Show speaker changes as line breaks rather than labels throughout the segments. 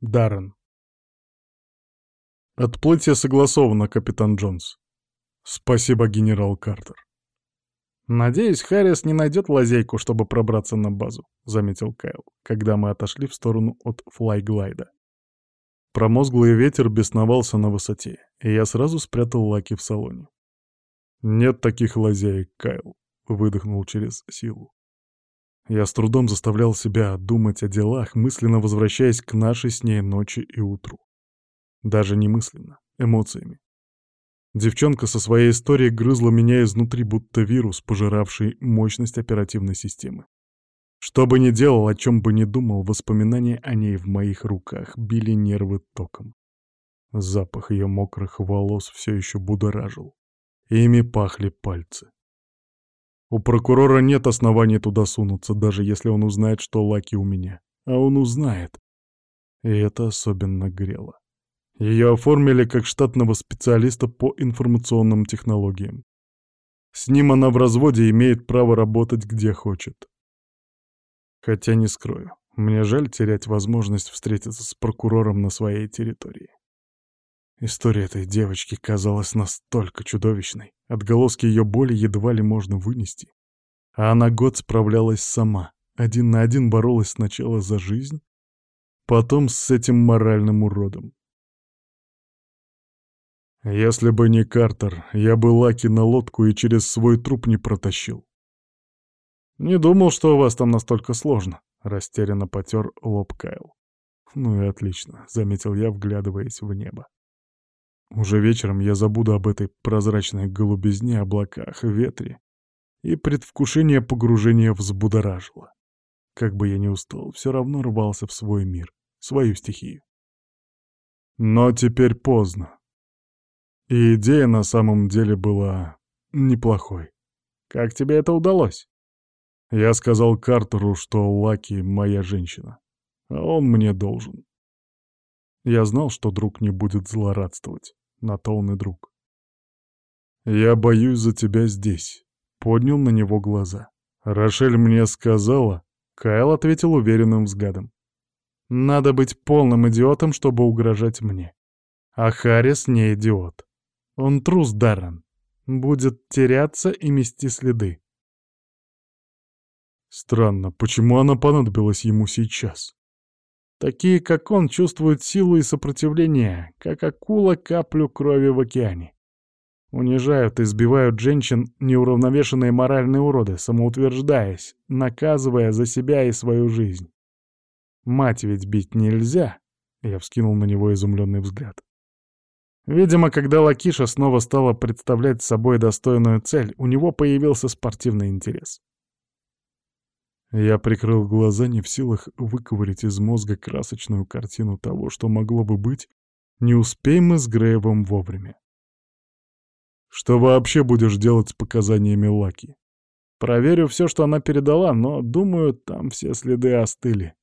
Даррен. Отплытие согласовано, капитан Джонс. Спасибо, генерал Картер. Надеюсь, Харрис не найдет лазейку, чтобы пробраться на базу, заметил Кайл, когда мы отошли в сторону от флайглайда. Промозглый ветер бесновался на высоте, и я сразу спрятал Лаки в салоне. «Нет таких лазеек, Кайл», — выдохнул через силу. Я с трудом заставлял себя думать о делах, мысленно возвращаясь к нашей с ней ночи и утру. Даже не мысленно, эмоциями. Девчонка со своей историей грызла меня изнутри, будто вирус, пожиравший мощность оперативной системы. Что бы ни делал, о чем бы ни думал, воспоминания о ней в моих руках били нервы током. Запах ее мокрых волос все еще будоражил. Ими пахли пальцы. У прокурора нет оснований туда сунуться, даже если он узнает, что Лаки у меня. А он узнает. И это особенно грело. Ее оформили как штатного специалиста по информационным технологиям. С ним она в разводе имеет право работать где хочет. Хотя не скрою, мне жаль терять возможность встретиться с прокурором на своей территории. История этой девочки казалась настолько чудовищной. Отголоски ее боли едва ли можно вынести. А она год справлялась сама. Один на один боролась сначала за жизнь, потом с этим моральным уродом. Если бы не Картер, я бы Лаки на лодку и через свой труп не протащил. «Не думал, что у вас там настолько сложно», — растерянно потер лоб Кайл. «Ну и отлично», — заметил я, вглядываясь в небо. Уже вечером я забуду об этой прозрачной голубизне, облаках, ветре, и предвкушение погружения взбудоражило. Как бы я ни устал, все равно рвался в свой мир, свою стихию. Но теперь поздно. И идея на самом деле была неплохой. Как тебе это удалось? Я сказал Картеру, что Лаки — моя женщина, а он мне должен. Я знал, что друг не будет злорадствовать. На то он и друг. «Я боюсь за тебя здесь», — поднял на него глаза. «Рошель мне сказала...» Кайл ответил уверенным взглядом. «Надо быть полным идиотом, чтобы угрожать мне. А Харрис не идиот. Он трус Даррен. Будет теряться и мести следы». Странно, почему она понадобилась ему сейчас? Такие, как он, чувствуют силу и сопротивление, как акула каплю крови в океане. Унижают и избивают женщин неуравновешенные моральные уроды, самоутверждаясь, наказывая за себя и свою жизнь. Мать ведь бить нельзя, я вскинул на него изумленный взгляд. Видимо, когда Лакиша снова стала представлять собой достойную цель, у него появился спортивный интерес. Я прикрыл глаза, не в силах выковырить из мозга красочную картину того, что могло бы быть, не успеем мы с Греевым вовремя. Что вообще будешь делать с показаниями Лаки? Проверю все, что она передала, но, думаю, там все следы остыли.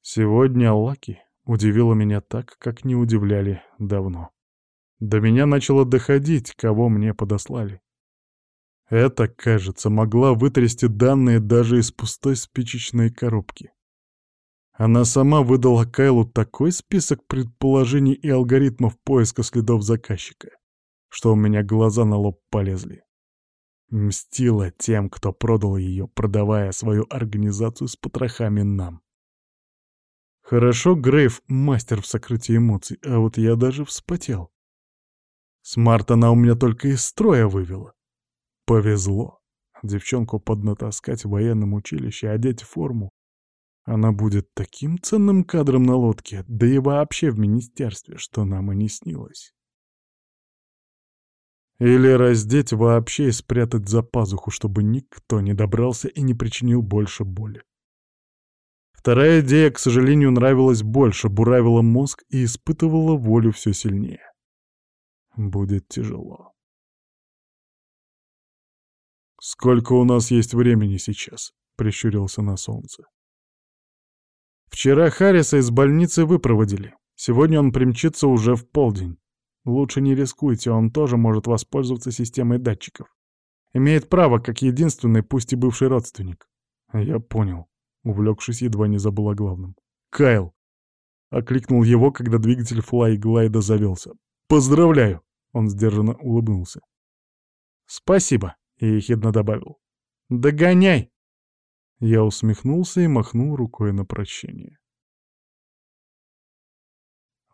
Сегодня Лаки удивила меня так, как не удивляли давно. До меня начало доходить, кого мне подослали. Это, кажется, могла вытрясти данные даже из пустой спичечной коробки. Она сама выдала Кайлу такой список предположений и алгоритмов поиска следов заказчика, что у меня глаза на лоб полезли. Мстила тем, кто продал ее, продавая свою организацию с потрохами нам. Хорошо, Грейв — мастер в сокрытии эмоций, а вот я даже вспотел. Смарт она у меня только из строя вывела. Повезло. Девчонку поднатаскать в военном училище, одеть форму. Она будет таким ценным кадром на лодке, да и вообще в министерстве, что нам и не снилось. Или раздеть вообще и спрятать за пазуху, чтобы никто не добрался и не причинил больше боли. Вторая идея, к сожалению, нравилась больше, буравила мозг и испытывала волю все сильнее. Будет тяжело. «Сколько у нас есть времени сейчас?» — прищурился на солнце. «Вчера Харриса из больницы выпроводили. Сегодня он примчится уже в полдень. Лучше не рискуйте, он тоже может воспользоваться системой датчиков. Имеет право, как единственный, пусть и бывший родственник». «Я понял», — увлекшись, едва не забыл о главном. Кайл!» — окликнул его, когда двигатель флай-глайда завелся. «Поздравляю!» — он сдержанно улыбнулся. «Спасибо!» — и ехидно добавил. «Догоняй!» Я усмехнулся и махнул рукой на прощение.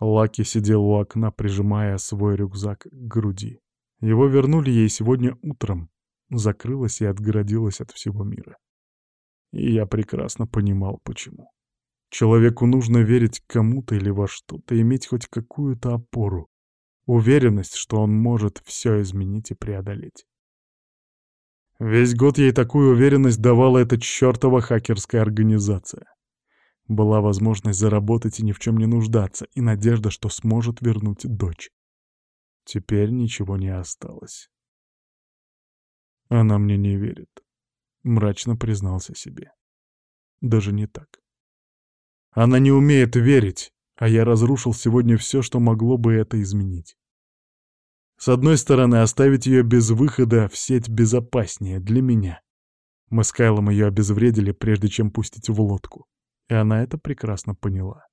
Лаки сидел у окна, прижимая свой рюкзак к груди. Его вернули ей сегодня утром, закрылась и отгородилась от всего мира. И я прекрасно понимал, почему. Человеку нужно верить кому-то или во что-то, иметь хоть какую-то опору, уверенность, что он может все изменить и преодолеть. Весь год ей такую уверенность давала эта чертова хакерская организация. Была возможность заработать и ни в чем не нуждаться, и надежда, что сможет вернуть дочь. Теперь ничего не осталось. Она мне не верит, мрачно признался себе. Даже не так. Она не умеет верить, а я разрушил сегодня все, что могло бы это изменить. С одной стороны, оставить ее без выхода в сеть безопаснее для меня. Мы с Кайлом ее обезвредили, прежде чем пустить в лодку. И она это прекрасно поняла.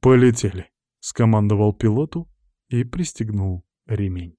«Полетели», — скомандовал пилоту и пристегнул ремень.